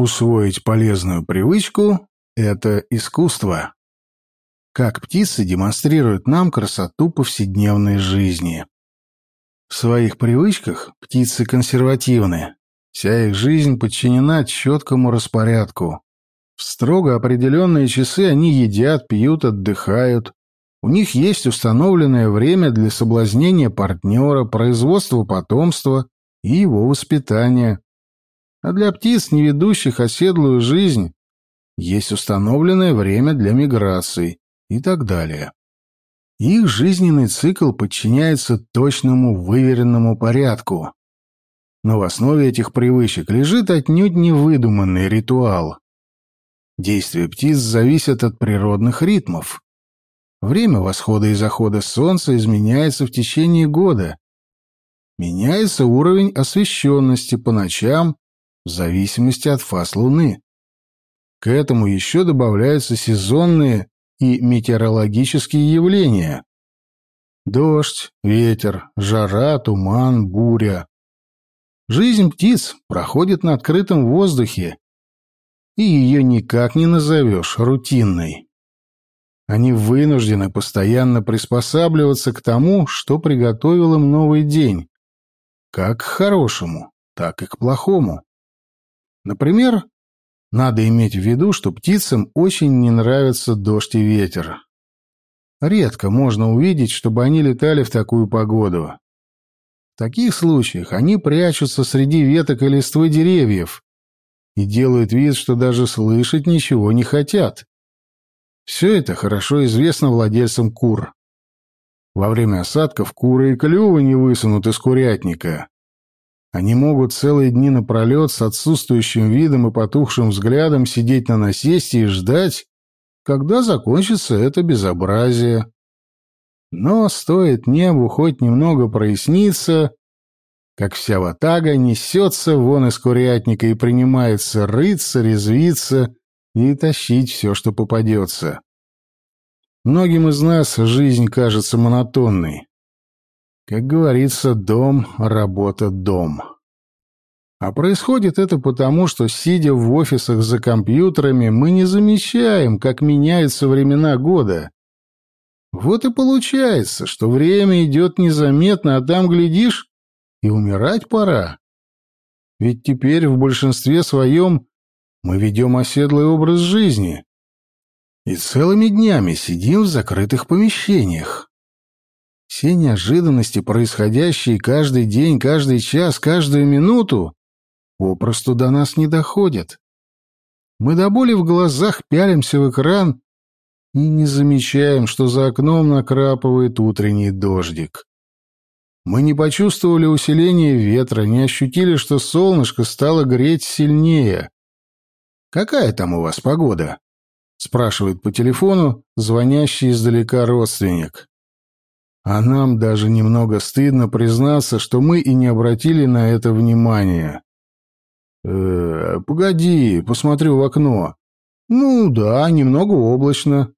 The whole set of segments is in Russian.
Усвоить полезную привычку – это искусство. Как птицы демонстрируют нам красоту повседневной жизни. В своих привычках птицы консервативны. Вся их жизнь подчинена четкому распорядку. В строго определенные часы они едят, пьют, отдыхают. У них есть установленное время для соблазнения партнера, производства потомства и его воспитания. А для птиц, не ведущих оседлую жизнь, есть установленное время для миграции и так далее. Их жизненный цикл подчиняется точному выверенному порядку. Но в основе этих привычек лежит отнюдь невыдуманный ритуал. Действия птиц зависят от природных ритмов. Время восхода и захода солнца изменяется в течение года. Меняется уровень освещенности по ночам в зависимости от фаз Луны. К этому еще добавляются сезонные и метеорологические явления. Дождь, ветер, жара, туман, буря. Жизнь птиц проходит на открытом воздухе, и ее никак не назовешь рутинной. Они вынуждены постоянно приспосабливаться к тому, что приготовил им новый день, как к хорошему, так и к плохому. Например, надо иметь в виду, что птицам очень не нравится дождь и ветер. Редко можно увидеть, чтобы они летали в такую погоду. В таких случаях они прячутся среди веток и листвы деревьев и делают вид, что даже слышать ничего не хотят. Все это хорошо известно владельцам кур. Во время осадков куры и клювы не высунут из курятника, они могут целые дни напролет с отсутствующим видом и потухшим взглядом сидеть на насесте и ждать, когда закончится это безобразие. Но стоит небу хоть немного проясниться, как вся ватага несется вон из курятника и принимается рыться, резвиться и тащить все, что попадется. Многим из нас жизнь кажется монотонной. Как говорится, дом, работа, дом. А происходит это потому, что, сидя в офисах за компьютерами, мы не замечаем, как меняются времена года. Вот и получается, что время идет незаметно, а там, глядишь, и умирать пора. Ведь теперь в большинстве своем мы ведем оседлый образ жизни и целыми днями сидим в закрытых помещениях. Все неожиданности, происходящие каждый день, каждый час, каждую минуту, попросту до нас не доходят. Мы до боли в глазах пялимся в экран и не замечаем, что за окном накрапывает утренний дождик. Мы не почувствовали усиления ветра, не ощутили, что солнышко стало греть сильнее. «Какая там у вас погода?» — спрашивает по телефону звонящий издалека родственник. А нам даже немного стыдно признаться, что мы и не обратили на это внимания. «Э, погоди, посмотрю в окно. Ну да, немного облачно.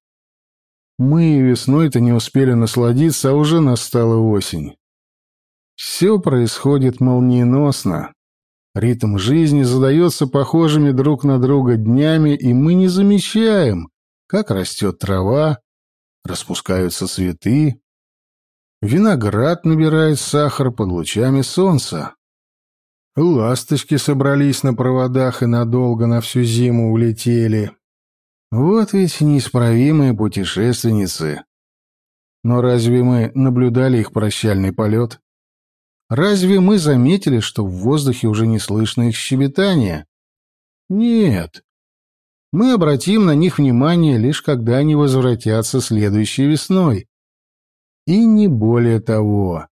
Мы весной-то не успели насладиться, а уже настала осень. Все происходит молниеносно. Ритм жизни задается похожими друг на друга днями, и мы не замечаем, как растет трава, распускаются цветы, Виноград набирает сахар под лучами солнца. Ласточки собрались на проводах и надолго на всю зиму улетели. Вот ведь неисправимые путешественницы. Но разве мы наблюдали их прощальный полет? Разве мы заметили, что в воздухе уже не слышно их щебетания? Нет. Мы обратим на них внимание лишь когда они возвратятся следующей весной и не более того.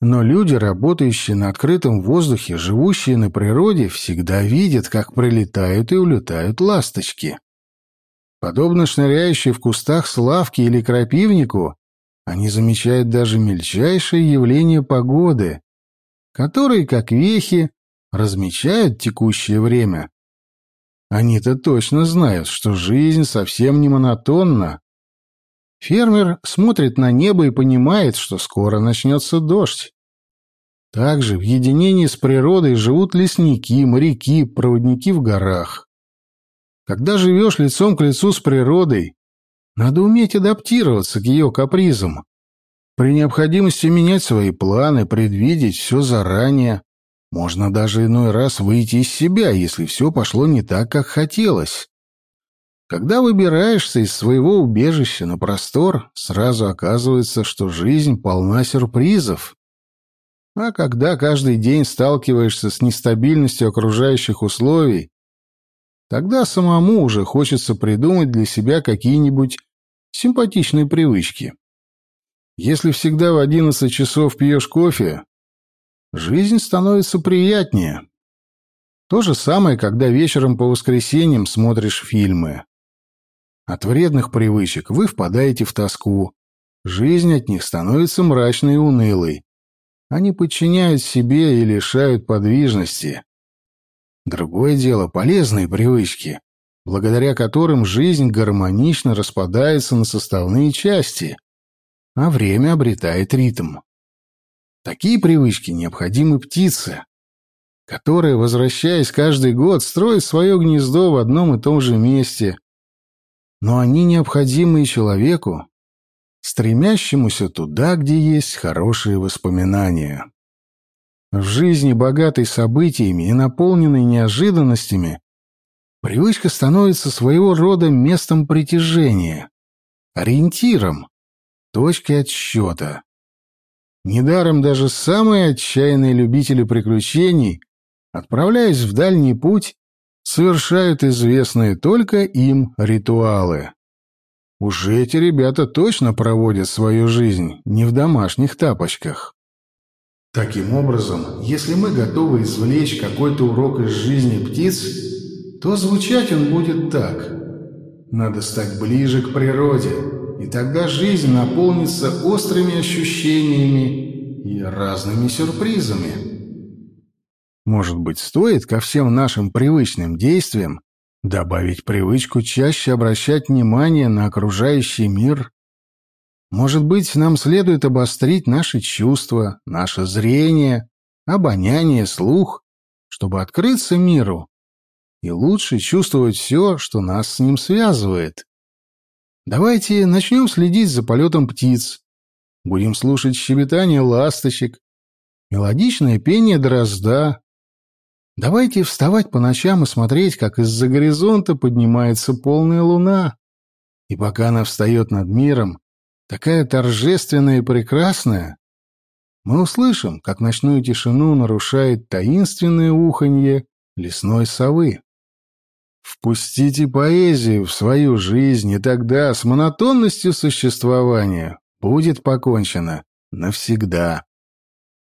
Но люди, работающие на открытом воздухе, живущие на природе, всегда видят, как прилетают и улетают ласточки. Подобно шныряющей в кустах славки или крапивнику, они замечают даже мельчайшие явления погоды, которые, как вехи, размечают текущее время. Они-то точно знают, что жизнь совсем не монотонна, Фермер смотрит на небо и понимает, что скоро начнется дождь. Также в единении с природой живут лесники, моряки, проводники в горах. Когда живешь лицом к лицу с природой, надо уметь адаптироваться к ее капризам. При необходимости менять свои планы, предвидеть все заранее. Можно даже иной раз выйти из себя, если все пошло не так, как хотелось. Когда выбираешься из своего убежища на простор, сразу оказывается, что жизнь полна сюрпризов. А когда каждый день сталкиваешься с нестабильностью окружающих условий, тогда самому уже хочется придумать для себя какие-нибудь симпатичные привычки. Если всегда в одиннадцать часов пьешь кофе, жизнь становится приятнее. То же самое, когда вечером по воскресеньям смотришь фильмы. От вредных привычек вы впадаете в тоску. Жизнь от них становится мрачной и унылой. Они подчиняют себе и лишают подвижности. Другое дело — полезные привычки, благодаря которым жизнь гармонично распадается на составные части, а время обретает ритм. Такие привычки необходимы птице, которая, возвращаясь каждый год, строит свое гнездо в одном и том же месте, но они необходимы человеку, стремящемуся туда, где есть хорошие воспоминания. В жизни, богатой событиями и наполненной неожиданностями, привычка становится своего рода местом притяжения, ориентиром, точкой отсчета. Недаром даже самые отчаянные любители приключений, отправляясь в дальний путь, совершают известные только им ритуалы. Уж эти ребята точно проводят свою жизнь не в домашних тапочках. Таким образом, если мы готовы извлечь какой-то урок из жизни птиц, то звучать он будет так. Надо стать ближе к природе, и тогда жизнь наполнится острыми ощущениями и разными сюрпризами. Может быть, стоит ко всем нашим привычным действиям добавить привычку чаще обращать внимание на окружающий мир? Может быть, нам следует обострить наши чувства, наше зрение, обоняние, слух, чтобы открыться миру и лучше чувствовать все, что нас с ним связывает. Давайте начнем следить за полетом птиц. Будем слушать щебетание ласточек, мелодичное пение дрозда, Давайте вставать по ночам и смотреть, как из-за горизонта поднимается полная луна. И пока она встает над миром, такая торжественная и прекрасная, мы услышим, как ночную тишину нарушает таинственное уханье лесной совы. Впустите поэзию в свою жизнь, и тогда с монотонностью существования будет покончено навсегда.